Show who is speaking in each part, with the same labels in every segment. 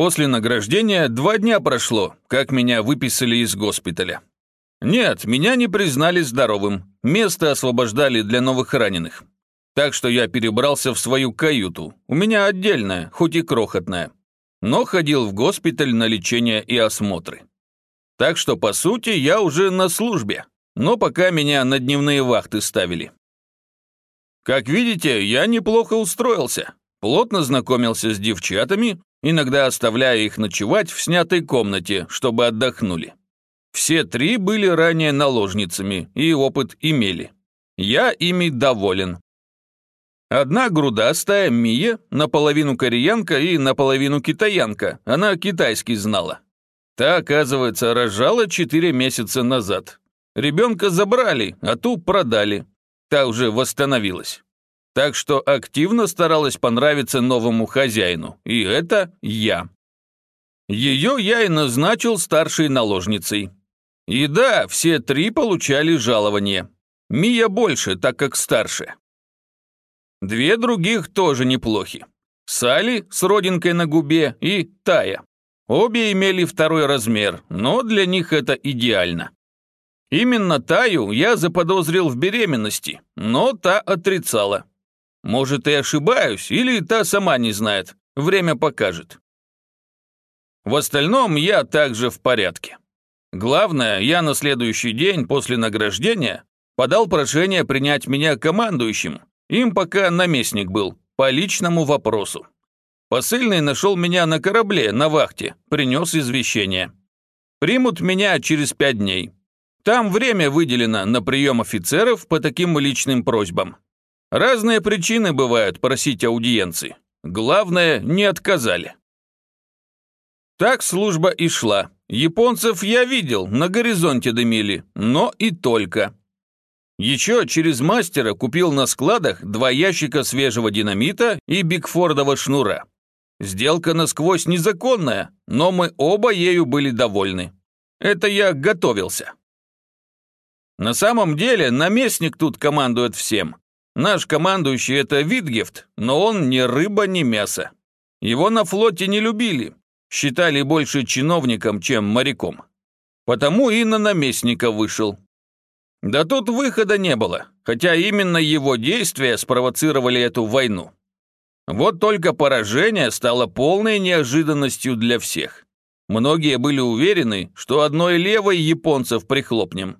Speaker 1: После награждения два дня прошло, как меня выписали из госпиталя. Нет, меня не признали здоровым, место освобождали для новых раненых. Так что я перебрался в свою каюту, у меня отдельная, хоть и крохотная. Но ходил в госпиталь на лечение и осмотры. Так что, по сути, я уже на службе, но пока меня на дневные вахты ставили. Как видите, я неплохо устроился, плотно знакомился с девчатами, иногда оставляя их ночевать в снятой комнате, чтобы отдохнули. Все три были ранее наложницами и опыт имели. Я ими доволен. Одна грудастая, Мия, наполовину кореянка и наполовину китаянка, она китайский знала. Та, оказывается, рожала четыре месяца назад. Ребенка забрали, а ту продали. Та уже восстановилась. Так что активно старалась понравиться новому хозяину, и это я. Ее я и назначил старшей наложницей. И да, все три получали жалование. Мия больше, так как старше. Две других тоже неплохи. Сали с родинкой на губе и Тая. Обе имели второй размер, но для них это идеально. Именно Таю я заподозрил в беременности, но та отрицала. Может, и ошибаюсь, или та сама не знает. Время покажет. В остальном я также в порядке. Главное, я на следующий день после награждения подал прошение принять меня командующим, им пока наместник был, по личному вопросу. Посыльный нашел меня на корабле, на вахте, принес извещение. Примут меня через пять дней. Там время выделено на прием офицеров по таким личным просьбам. Разные причины бывают просить аудиенции. Главное, не отказали. Так служба и шла. Японцев я видел, на горизонте дымили, но и только. Еще через мастера купил на складах два ящика свежего динамита и Бигфордова шнура. Сделка насквозь незаконная, но мы оба ею были довольны. Это я готовился. На самом деле наместник тут командует всем. Наш командующий это Витгефт, но он ни рыба, ни мясо. Его на флоте не любили, считали больше чиновником, чем моряком. Потому и на наместника вышел. Да тут выхода не было, хотя именно его действия спровоцировали эту войну. Вот только поражение стало полной неожиданностью для всех. Многие были уверены, что одной левой японцев прихлопнем.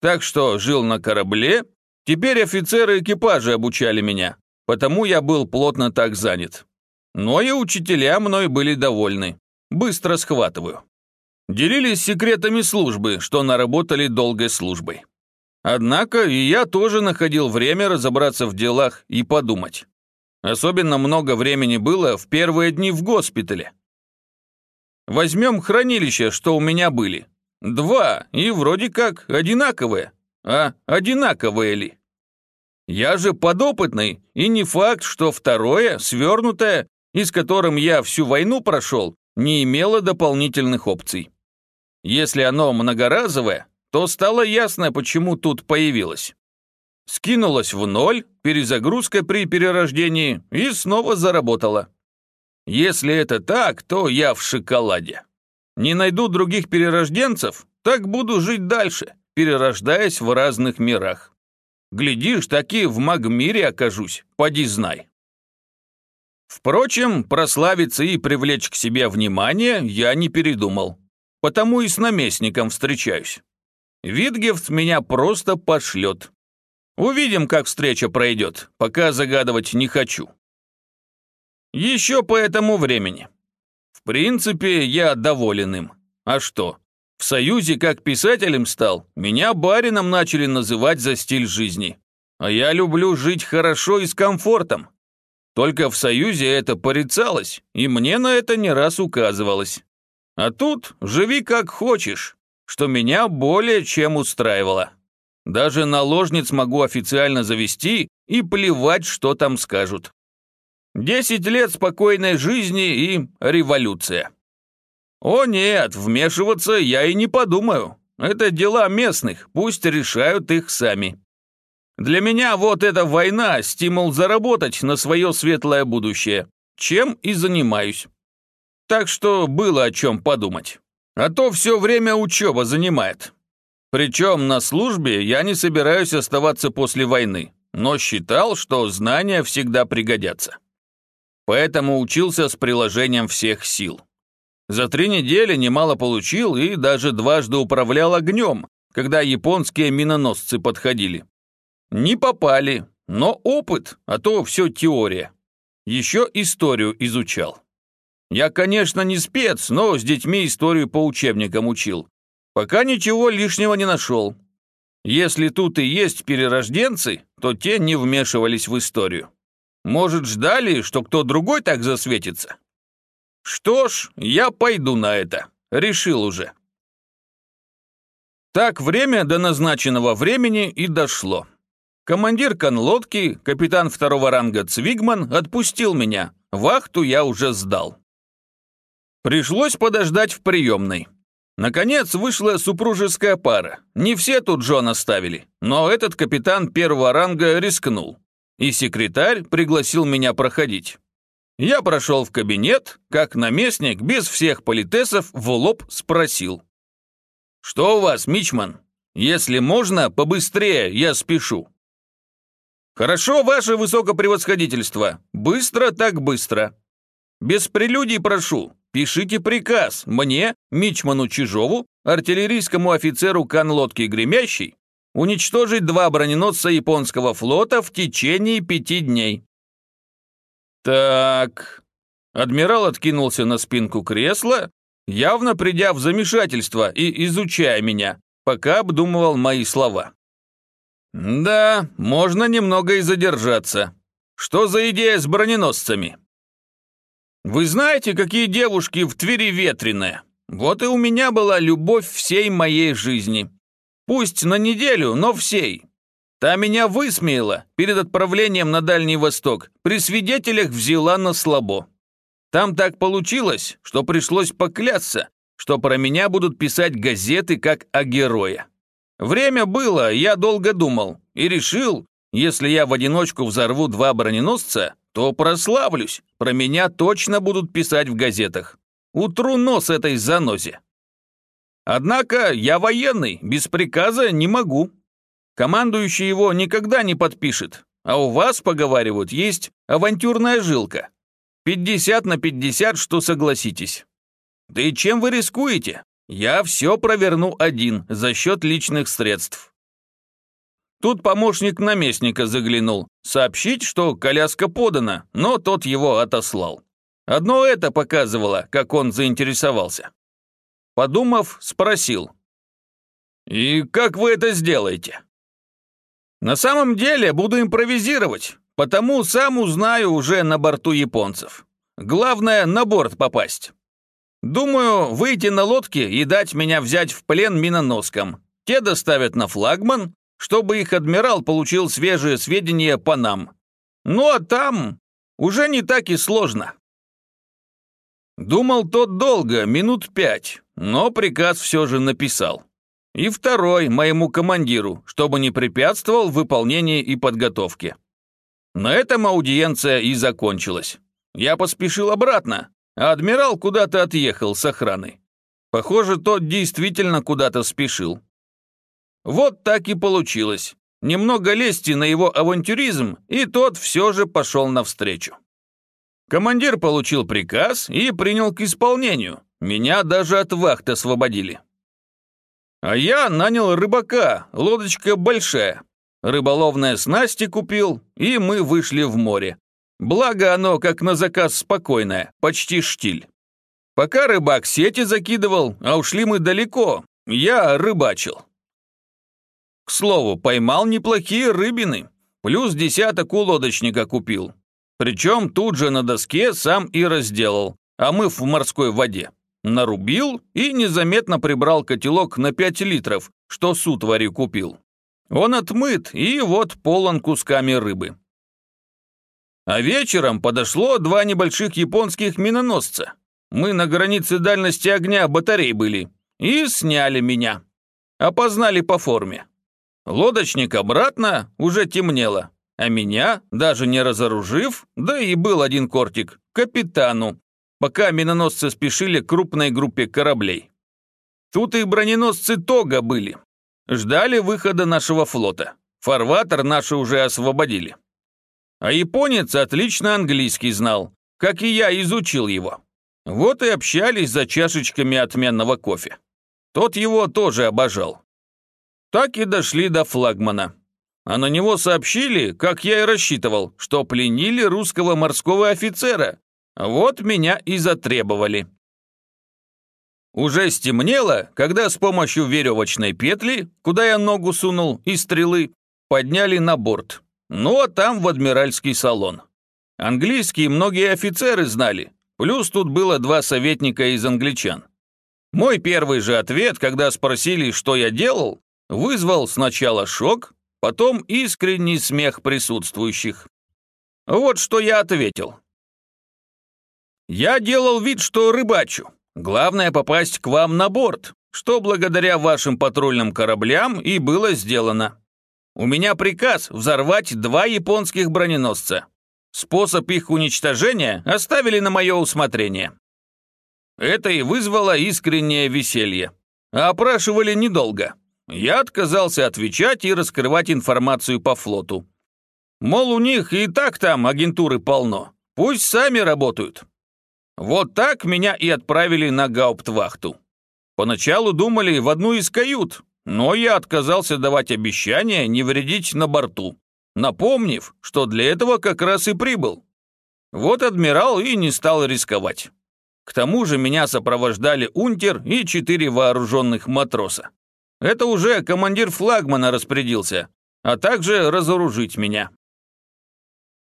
Speaker 1: Так что жил на корабле, теперь офицеры экипажа обучали меня, потому я был плотно так занят. Но и учителя мной были довольны. Быстро схватываю. Делились секретами службы, что наработали долгой службой. Однако и я тоже находил время разобраться в делах и подумать. Особенно много времени было в первые дни в госпитале. Возьмем хранилища, что у меня были. Два, и вроде как одинаковые. А одинаковые ли? Я же подопытный, и не факт, что второе, свернутое, и с которым я всю войну прошел, не имело дополнительных опций. Если оно многоразовое, то стало ясно, почему тут появилось. Скинулось в ноль, перезагрузка при перерождении и снова заработала. Если это так, то я в шоколаде. Не найду других перерожденцев, так буду жить дальше, перерождаясь в разных мирах. Глядишь, таки в магмире окажусь, поди знай. Впрочем, прославиться и привлечь к себе внимание я не передумал. Потому и с наместником встречаюсь. Витгефт меня просто пошлет. Увидим, как встреча пройдет, пока загадывать не хочу. Еще по этому времени. В принципе, я доволен им. А что? В Союзе как писателем стал, меня барином начали называть за стиль жизни. А я люблю жить хорошо и с комфортом. Только в Союзе это порицалось, и мне на это не раз указывалось. А тут живи как хочешь, что меня более чем устраивало. Даже наложниц могу официально завести и плевать, что там скажут. Десять лет спокойной жизни и революция. О нет, вмешиваться я и не подумаю. Это дела местных, пусть решают их сами. Для меня вот эта война – стимул заработать на свое светлое будущее, чем и занимаюсь. Так что было о чем подумать. А то все время учеба занимает. Причем на службе я не собираюсь оставаться после войны, но считал, что знания всегда пригодятся. Поэтому учился с приложением всех сил. За три недели немало получил и даже дважды управлял огнем, когда японские миноносцы подходили. Не попали, но опыт, а то все теория. Еще историю изучал. Я, конечно, не спец, но с детьми историю по учебникам учил. Пока ничего лишнего не нашел. Если тут и есть перерожденцы, то те не вмешивались в историю. Может, ждали, что кто другой так засветится? Что ж, я пойду на это. Решил уже. Так время до назначенного времени и дошло. Командир конлодки, капитан второго ранга Цвигман, отпустил меня. Вахту я уже сдал. Пришлось подождать в приемной. Наконец вышла супружеская пара. Не все тут Джон оставили, но этот капитан первого ранга рискнул. И секретарь пригласил меня проходить. Я прошел в кабинет, как наместник без всех политесов в лоб спросил. «Что у вас, Мичман? Если можно, побыстрее, я спешу». «Хорошо, ваше высокопревосходительство. Быстро так быстро. Без прелюдий прошу. Пишите приказ мне, Мичману Чижову, артиллерийскому офицеру конлодки «Гремящий», уничтожить два броненосца японского флота в течение пяти дней. Так. Адмирал откинулся на спинку кресла, явно придя в замешательство и изучая меня, пока обдумывал мои слова. Да, можно немного и задержаться. Что за идея с броненосцами? Вы знаете, какие девушки в Твери ветреные? Вот и у меня была любовь всей моей жизни. Пусть на неделю, но всей. Та меня высмеяла перед отправлением на Дальний Восток, при свидетелях взяла на слабо. Там так получилось, что пришлось поклясться, что про меня будут писать газеты как о герое. Время было, я долго думал, и решил, если я в одиночку взорву два броненосца, то прославлюсь. Про меня точно будут писать в газетах. Утру нос этой занозе. Однако я военный, без приказа не могу. Командующий его никогда не подпишет. А у вас, поговаривают, есть авантюрная жилка. 50 на 50, что согласитесь. Да и чем вы рискуете? Я все проверну один за счет личных средств. Тут помощник наместника заглянул, сообщить, что коляска подана, но тот его отослал. Одно это показывало, как он заинтересовался. Подумав, спросил. «И как вы это сделаете?» «На самом деле буду импровизировать, потому сам узнаю уже на борту японцев. Главное, на борт попасть. Думаю, выйти на лодке и дать меня взять в плен миноноскам. Те доставят на флагман, чтобы их адмирал получил свежие сведения по нам. Ну а там уже не так и сложно. Думал тот долго, минут пять, но приказ все же написал. И второй моему командиру, чтобы не препятствовал выполнению и подготовке. На этом аудиенция и закончилась. Я поспешил обратно, а адмирал куда-то отъехал с охраной. Похоже, тот действительно куда-то спешил. Вот так и получилось. Немного лести на его авантюризм, и тот все же пошел навстречу. Командир получил приказ и принял к исполнению. Меня даже от вахты освободили. А я нанял рыбака, лодочка большая. Рыболовные снасти купил, и мы вышли в море. Благо оно, как на заказ, спокойное, почти штиль. Пока рыбак сети закидывал, а ушли мы далеко, я рыбачил. К слову, поймал неплохие рыбины, плюс десяток у лодочника купил. Причем тут же на доске сам и разделал, омыв в морской воде. Нарубил и незаметно прибрал котелок на 5 литров, что с утвари купил. Он отмыт и вот полон кусками рыбы. А вечером подошло два небольших японских миноносца. Мы на границе дальности огня батарей были. И сняли меня. Опознали по форме. Лодочник обратно, уже темнело, а меня, даже не разоружив, да и был один кортик, капитану, пока миноносцы спешили к крупной группе кораблей. Тут и броненосцы Тога были. Ждали выхода нашего флота. Фарватер наши уже освободили. А японец отлично английский знал, как и я изучил его. Вот и общались за чашечками отменного кофе. Тот его тоже обожал. Так и дошли до флагмана. А на него сообщили, как я и рассчитывал, что пленили русского морского офицера. Вот меня и затребовали. Уже стемнело, когда с помощью веревочной петли, куда я ногу сунул, и стрелы, подняли на борт. Ну а там в адмиральский салон. Английские многие офицеры знали, плюс тут было два советника из англичан. Мой первый же ответ, когда спросили, что я делал, вызвал сначала шок, потом искренний смех присутствующих. Вот что я ответил. Я делал вид, что рыбачу. Главное попасть к вам на борт, что благодаря вашим патрульным кораблям и было сделано. У меня приказ взорвать два японских броненосца. Способ их уничтожения оставили на мое усмотрение. Это и вызвало искреннее веселье. Опрашивали недолго. Я отказался отвечать и раскрывать информацию по флоту. Мол, у них и так там агентуры полно. Пусть сами работают. Вот так меня и отправили на гауптвахту. Поначалу думали в одну из кают, но я отказался давать обещание не вредить на борту, напомнив, что для этого как раз и прибыл. Вот адмирал и не стал рисковать. К тому же меня сопровождали унтер и четыре вооруженных матроса. Это уже командир флагмана распорядился, а также разоружить меня.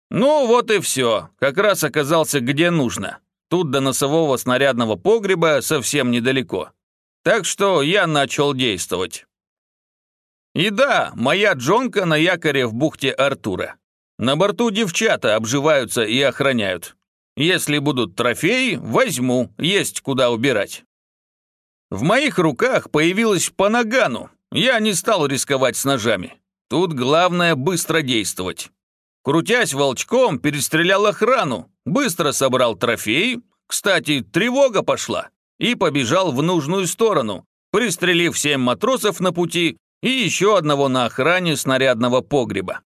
Speaker 1: Ну вот и все, как раз оказался где нужно. Тут до носового снарядного погреба совсем недалеко. Так что я начал действовать. И да, моя джонка на якоре в бухте Артура. На борту девчата обживаются и охраняют. Если будут трофеи, возьму, есть куда убирать. В моих руках появилась по нагану. Я не стал рисковать с ножами. Тут главное быстро действовать. Крутясь волчком, перестрелял охрану, быстро собрал трофей, кстати, тревога пошла, и побежал в нужную сторону, пристрелив семь матросов на пути и еще одного на охране снарядного погреба.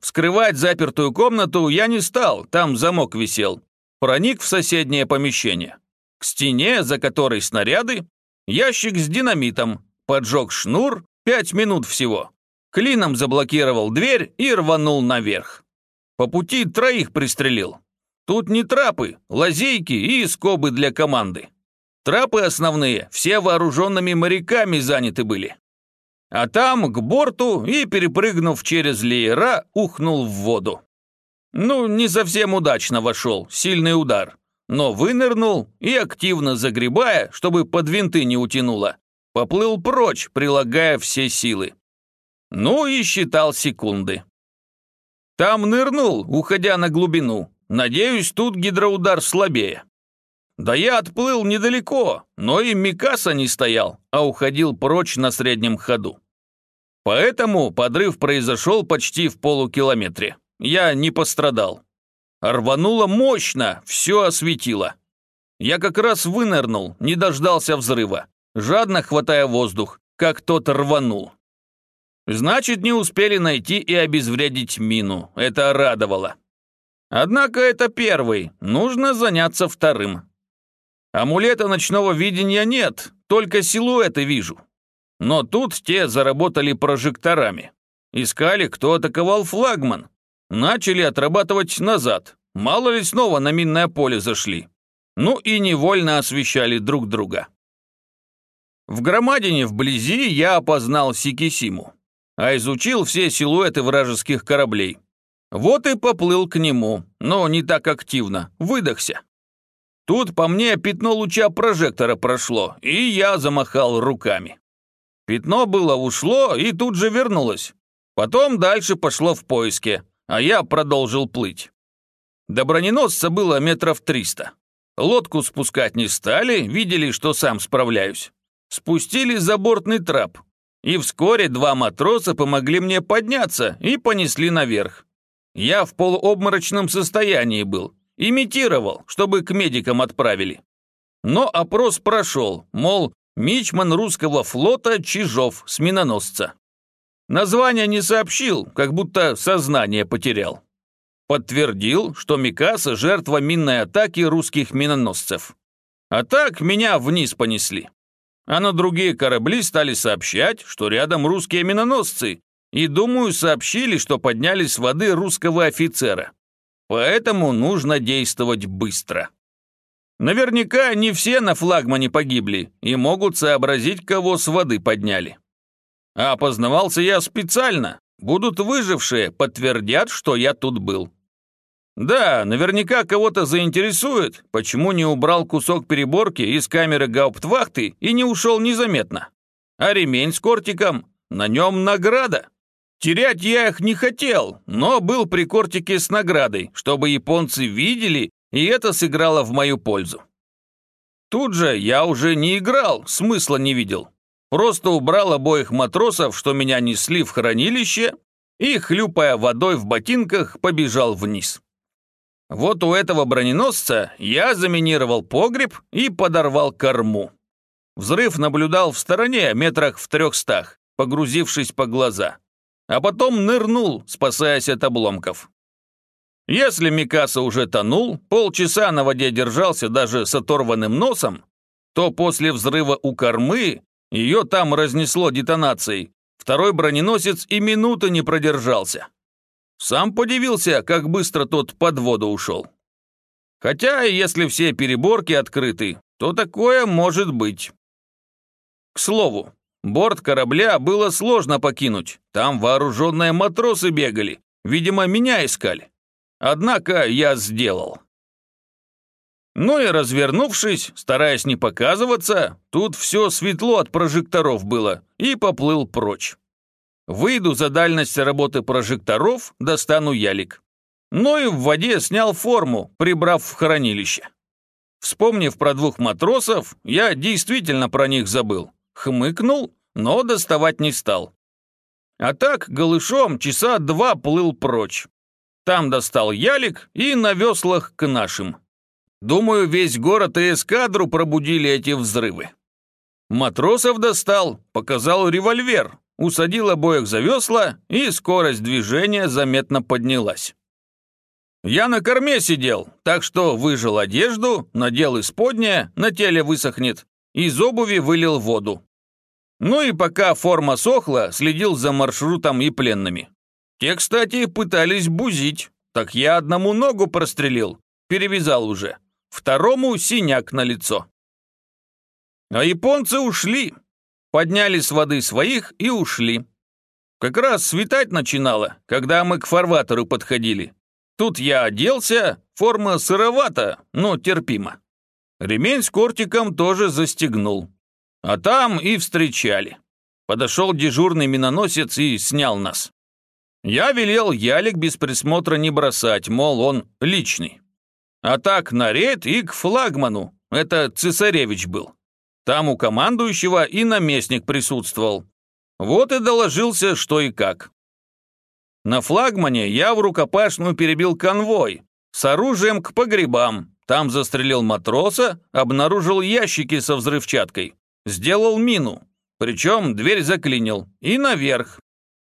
Speaker 1: Вскрывать запертую комнату я не стал, там замок висел. Проник в соседнее помещение. К стене, за которой снаряды, ящик с динамитом, поджег шнур, пять минут всего. Клином заблокировал дверь и рванул наверх. По пути троих пристрелил. Тут не трапы, лазейки и скобы для команды. Трапы основные все вооруженными моряками заняты были. А там к борту и, перепрыгнув через леера, ухнул в воду. Ну, не совсем удачно вошел, сильный удар. Но вынырнул и, активно загребая, чтобы под винты не утянуло, поплыл прочь, прилагая все силы. Ну и считал секунды. Там нырнул, уходя на глубину. Надеюсь, тут гидроудар слабее. Да я отплыл недалеко, но и Микаса не стоял, а уходил прочь на среднем ходу. Поэтому подрыв произошел почти в полукилометре. Я не пострадал. Рвануло мощно, все осветило. Я как раз вынырнул, не дождался взрыва, жадно хватая воздух, как тот рванул. Значит, не успели найти и обезвредить мину. Это радовало. Однако это первый, нужно заняться вторым. Амулета ночного видения нет, только силуэты вижу. Но тут те заработали прожекторами. Искали, кто атаковал флагман. Начали отрабатывать назад. Мало ли снова на минное поле зашли. Ну и невольно освещали друг друга. В громадине вблизи я опознал Сикисиму а изучил все силуэты вражеских кораблей. Вот и поплыл к нему, но не так активно, выдохся. Тут по мне пятно луча прожектора прошло, и я замахал руками. Пятно было ушло и тут же вернулось. Потом дальше пошло в поиске, а я продолжил плыть. До броненосца было метров триста. Лодку спускать не стали, видели, что сам справляюсь. Спустили забортный трап, и вскоре два матроса помогли мне подняться и понесли наверх. Я в полуобморочном состоянии был, Имитировал, чтобы к медикам отправили. Но опрос прошел, мол, мичман русского флота Чижов с миноносца. Название не сообщил, как будто сознание потерял. Подтвердил, что Микаса – жертва минной атаки русских миноносцев. А так меня вниз понесли. А на другие корабли стали сообщать, что рядом русские миноносцы, и, думаю, сообщили, что поднялись с воды русского офицера. Поэтому нужно действовать быстро. Наверняка не все на флагмане погибли и могут сообразить, кого с воды подняли. А опознавался я специально. Будут выжившие, подтвердят, что я тут был. Да, наверняка кого-то заинтересует, почему не убрал кусок переборки из камеры гауптвахты и не ушел незаметно. А ремень с кортиком, на нем награда. Терять я их не хотел, но был при кортике с наградой, чтобы японцы видели, и это сыграло в мою пользу. Тут же я уже не играл, смысла не видел. Просто убрал обоих матросов, что меня несли в хранилище, и, хлюпая водой в ботинках, побежал вниз. Вот у этого броненосца я заминировал погреб и подорвал корму. Взрыв наблюдал в стороне, метрах в трехстах, погрузившись по глаза а потом нырнул, спасаясь от обломков. Если Микаса уже тонул, полчаса на воде держался даже с оторванным носом, то после взрыва у кормы ее там разнесло детонацией, второй броненосец и минуты не продержался. Сам подивился, как быстро тот под воду ушел. Хотя, если все переборки открыты, то такое может быть. К слову, Борт корабля было сложно покинуть. Там вооруженные матросы бегали. Видимо, меня искали. Однако я сделал. Ну и развернувшись, стараясь не показываться, тут все светло от прожекторов было, и поплыл прочь. Выйду за дальность работы прожекторов, достану ялик. Ну и в воде снял форму, прибрав в хранилище. Вспомнив про двух матросов, я действительно про них забыл хмыкнул, но доставать не стал. А так голышом часа два плыл прочь. Там достал ялик и на веслах к нашим. Думаю, весь город и эскадру пробудили эти взрывы. Матросов достал, показал револьвер, усадил обоих за весла, и скорость движения заметно поднялась. Я на корме сидел, так что выжил одежду, надел исподнее, на теле высохнет, из обуви вылил воду. Ну и пока форма сохла, следил за маршрутом и пленными. Те, кстати, пытались бузить. Так я одному ногу прострелил, перевязал уже. Второму синяк на лицо. А японцы ушли. Подняли с воды своих и ушли. Как раз светать начинало, когда мы к фарватеру подходили. Тут я оделся, форма сыровата, но терпимо. Ремень с кортиком тоже застегнул. А там и встречали. Подошел дежурный миноносец и снял нас. Я велел ялик без присмотра не бросать, мол, он личный. А так на рейд и к флагману, это цесаревич был. Там у командующего и наместник присутствовал. Вот и доложился, что и как. На флагмане я в рукопашную перебил конвой с оружием к погребам. Там застрелил матроса, обнаружил ящики со взрывчаткой. Сделал мину, причем дверь заклинил, и наверх.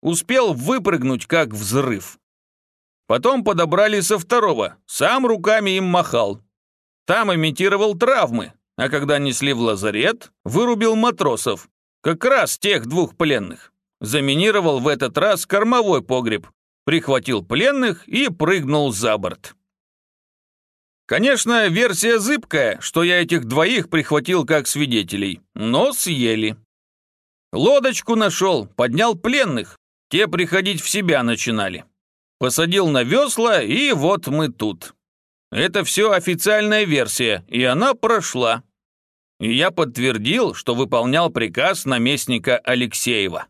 Speaker 1: Успел выпрыгнуть, как взрыв. Потом подобрали со второго, сам руками им махал. Там имитировал травмы, а когда несли в лазарет, вырубил матросов, как раз тех двух пленных. Заминировал в этот раз кормовой погреб, прихватил пленных и прыгнул за борт. Конечно, версия зыбкая, что я этих двоих прихватил как свидетелей, но съели. Лодочку нашел, поднял пленных, те приходить в себя начинали. Посадил на весла, и вот мы тут. Это все официальная версия, и она прошла. И я подтвердил, что выполнял приказ наместника Алексеева.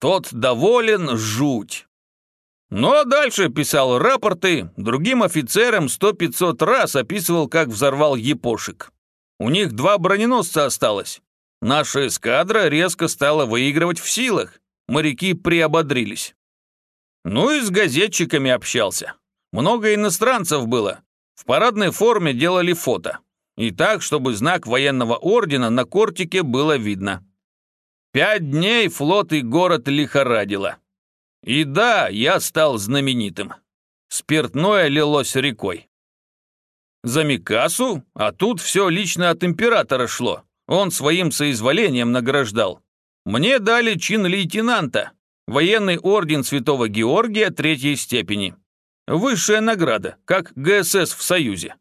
Speaker 1: Тот доволен жуть. Ну а дальше писал рапорты, другим офицерам сто-пятьсот раз описывал, как взорвал епошек. У них два броненосца осталось. Наша эскадра резко стала выигрывать в силах. Моряки приободрились. Ну и с газетчиками общался. Много иностранцев было. В парадной форме делали фото. И так, чтобы знак военного ордена на кортике было видно. Пять дней флот и город лихорадило. И да, я стал знаменитым. Спиртное лилось рекой. За Микасу? А тут все лично от императора шло. Он своим соизволением награждал. Мне дали чин лейтенанта, военный орден Святого Георгия третьей степени. Высшая награда, как ГСС в Союзе.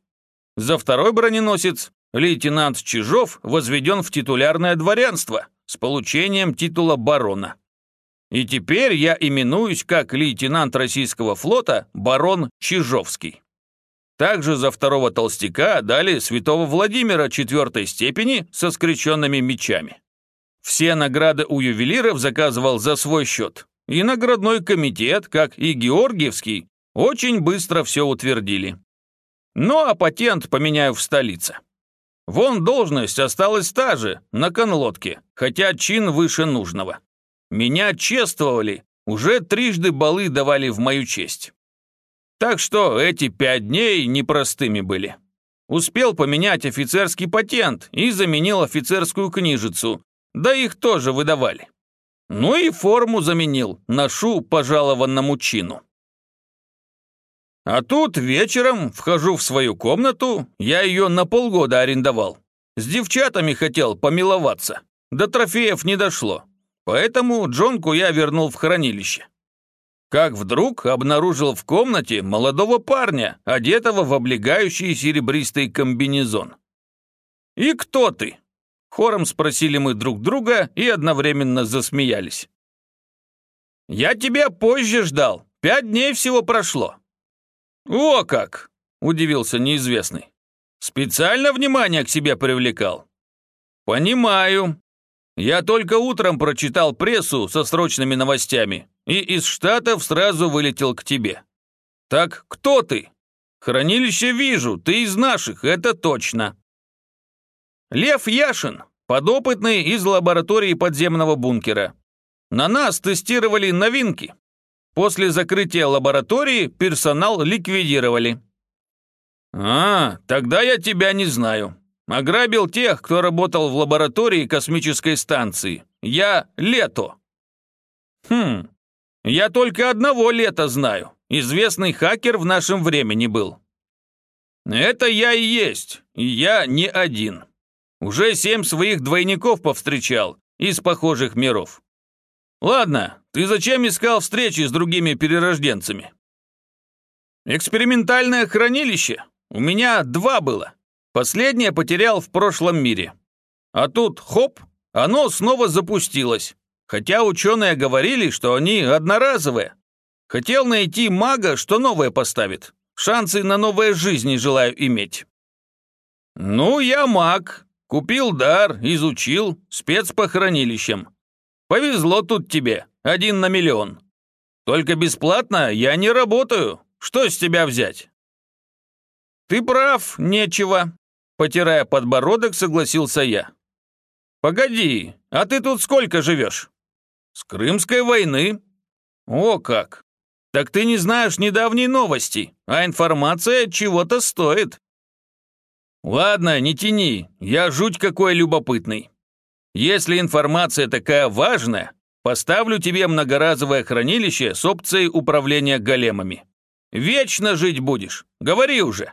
Speaker 1: За второй броненосец лейтенант Чижов возведен в титулярное дворянство с получением титула барона. И теперь я именуюсь как лейтенант российского флота барон Чижовский. Также за второго толстяка дали святого Владимира четвертой степени со скрещенными мечами. Все награды у ювелиров заказывал за свой счет. И наградной комитет, как и Георгиевский, очень быстро все утвердили. Ну а патент поменяю в столице. Вон должность осталась та же, на конлодке, хотя чин выше нужного. Меня чествовали, уже трижды балы давали в мою честь. Так что эти пять дней непростыми были. Успел поменять офицерский патент и заменил офицерскую книжицу, да их тоже выдавали. Ну и форму заменил, ношу пожалованному чину. А тут вечером вхожу в свою комнату, я ее на полгода арендовал. С девчатами хотел помиловаться. До трофеев не дошло. Поэтому Джонку я вернул в хранилище как вдруг обнаружил в комнате молодого парня, одетого в облегающий серебристый комбинезон. «И кто ты?» Хором спросили мы друг друга и одновременно засмеялись. «Я тебя позже ждал. Пять дней всего прошло». «О как!» – удивился неизвестный. «Специально внимание к себе привлекал». «Понимаю. Я только утром прочитал прессу со срочными новостями и из Штатов сразу вылетел к тебе. Так кто ты? Хранилище вижу, ты из наших, это точно. Лев Яшин, подопытный из лаборатории подземного бункера. На нас тестировали новинки. После закрытия лаборатории персонал ликвидировали. А, тогда я тебя не знаю. Ограбил тех, кто работал в лаборатории космической станции. Я Лето. Хм, я только одного лета знаю. Известный хакер в нашем времени был. Это я и есть, и я не один. Уже семь своих двойников повстречал из похожих миров. Ладно, ты зачем искал встречи с другими перерожденцами? Экспериментальное хранилище? У меня два было. Последнее потерял в прошлом мире. А тут, хоп, оно снова запустилось. Хотя ученые говорили, что они одноразовые. Хотел найти мага, что новое поставит. Шансы на новые жизни желаю иметь. Ну, я маг. Купил дар, изучил, спец по хранилищам. Повезло тут тебе, один на миллион. Только бесплатно я не работаю. Что с тебя взять? Ты прав, нечего. Потирая подбородок, согласился я. Погоди, а ты тут сколько живешь? «С Крымской войны?» «О как! Так ты не знаешь недавней новости, а информация чего-то стоит». «Ладно, не тяни, я жуть какой любопытный. Если информация такая важная, поставлю тебе многоразовое хранилище с опцией управления големами. Вечно жить будешь, говори уже».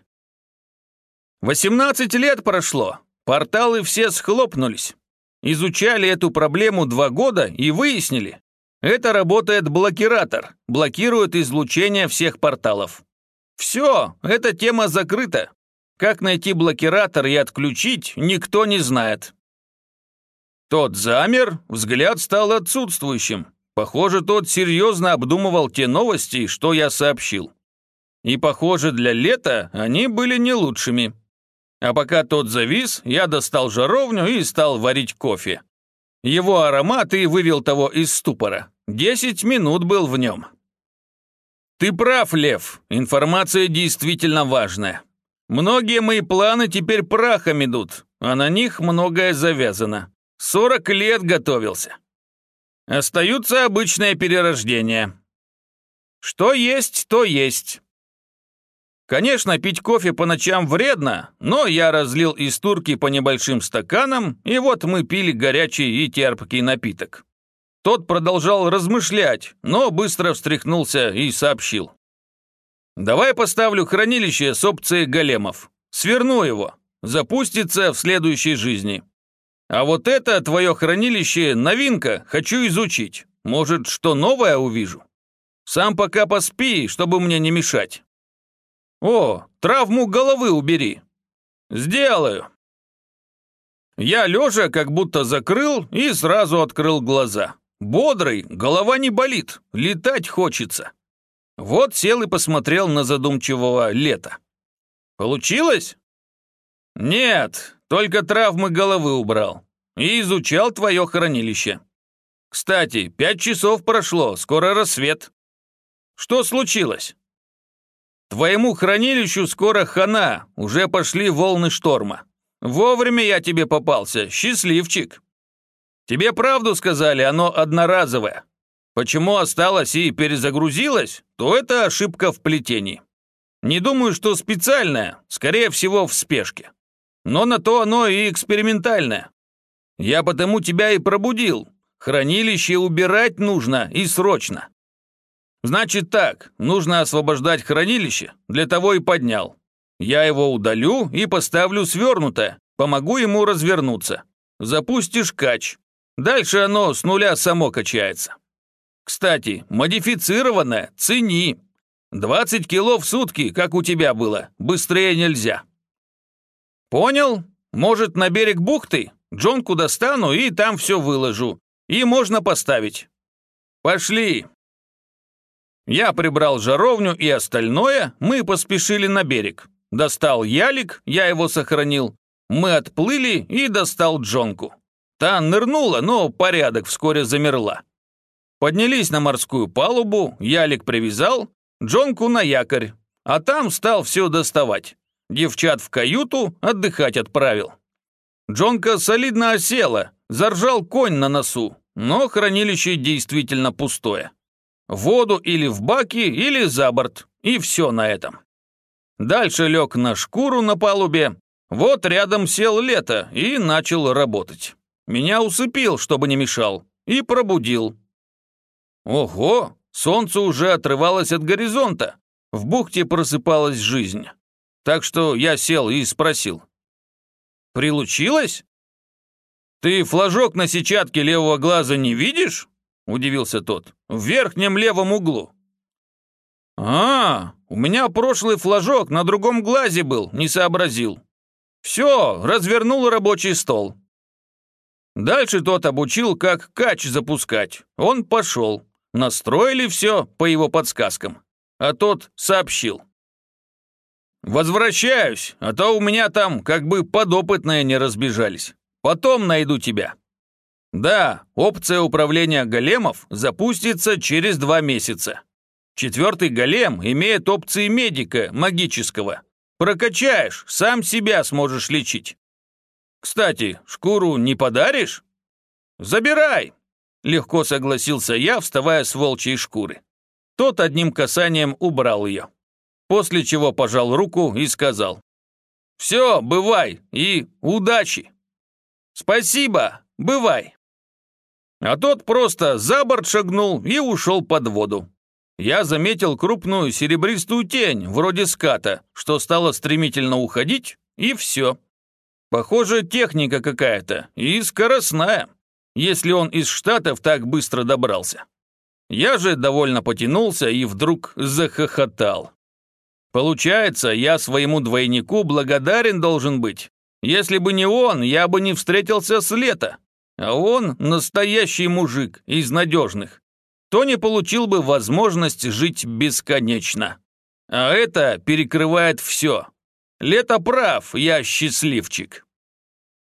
Speaker 1: «18 лет прошло, порталы все схлопнулись. Изучали эту проблему два года и выяснили. Это работает блокиратор, блокирует излучение всех порталов. Все, эта тема закрыта. Как найти блокиратор и отключить, никто не знает. Тот замер, взгляд стал отсутствующим. Похоже, тот серьезно обдумывал те новости, что я сообщил. И, похоже, для лета они были не лучшими. А пока тот завис, я достал жаровню и стал варить кофе. Его аромат и вывел того из ступора. Десять минут был в нем. Ты прав, Лев, информация действительно важная. Многие мои планы теперь прахом идут, а на них многое завязано. Сорок лет готовился. Остаются обычные перерождения. Что есть, то есть. Конечно, пить кофе по ночам вредно, но я разлил из турки по небольшим стаканам, и вот мы пили горячий и терпкий напиток. Тот продолжал размышлять, но быстро встряхнулся и сообщил. «Давай поставлю хранилище с опцией големов. Сверну его. Запустится в следующей жизни. А вот это твое хранилище новинка, хочу изучить. Может, что новое увижу? Сам пока поспи, чтобы мне не мешать. О, травму головы убери. Сделаю. Я лежа как будто закрыл и сразу открыл глаза. Бодрый, голова не болит, летать хочется. Вот сел и посмотрел на задумчивого лета. Получилось? Нет, только травмы головы убрал. И изучал твое хранилище. Кстати, пять часов прошло, скоро рассвет. Что случилось? Твоему хранилищу скоро хана, уже пошли волны шторма. Вовремя я тебе попался, счастливчик. Тебе правду сказали, оно одноразовое. Почему осталось и перезагрузилось, то это ошибка в плетении. Не думаю, что специальная, скорее всего, в спешке. Но на то оно и экспериментальное. Я потому тебя и пробудил. Хранилище убирать нужно и срочно. Значит так, нужно освобождать хранилище, для того и поднял. Я его удалю и поставлю свернутое, помогу ему развернуться. Запустишь кач. Дальше оно с нуля само качается. Кстати, модифицированное, цени. 20 кило в сутки, как у тебя было, быстрее нельзя. Понял? Может, на берег бухты? Джонку достану и там все выложу. И можно поставить. Пошли. Я прибрал жаровню и остальное, мы поспешили на берег. Достал ялик, я его сохранил. Мы отплыли и достал Джонку. Та нырнула, но порядок вскоре замерла. Поднялись на морскую палубу, ялик привязал, Джонку на якорь, а там стал все доставать. Девчат в каюту отдыхать отправил. Джонка солидно осела, заржал конь на носу, но хранилище действительно пустое. Воду или в баки, или за борт, и все на этом. Дальше лег на шкуру на палубе, вот рядом сел лето и начал работать. Меня усыпил, чтобы не мешал, и пробудил. Ого, Солнце уже отрывалось от горизонта. В бухте просыпалась жизнь. Так что я сел и спросил. «Прилучилось?» «Ты флажок на сетчатке левого глаза не видишь?» Удивился тот. «В верхнем левом углу». «А, у меня прошлый флажок на другом глазе был, не сообразил. Все, развернул рабочий стол». Дальше тот обучил, как кач запускать. Он пошел. Настроили все по его подсказкам. А тот сообщил. «Возвращаюсь, а то у меня там как бы подопытные не разбежались. Потом найду тебя». Да, опция управления големов запустится через два месяца. Четвертый голем имеет опции медика, магического. Прокачаешь, сам себя сможешь лечить. Кстати, шкуру не подаришь? Забирай, Легко согласился я, вставая с волчьей шкуры. Тот одним касанием убрал ее. После чего пожал руку и сказал. «Все, бывай и удачи!» «Спасибо, бывай!» А тот просто за борт шагнул и ушел под воду. Я заметил крупную серебристую тень, вроде ската, что стало стремительно уходить, и все. Похоже, техника какая-то, и скоростная если он из Штатов так быстро добрался. Я же довольно потянулся и вдруг захохотал. Получается, я своему двойнику благодарен должен быть. Если бы не он, я бы не встретился с лета. А он настоящий мужик из надежных. То не получил бы возможность жить бесконечно. А это перекрывает все. Лето прав, я счастливчик.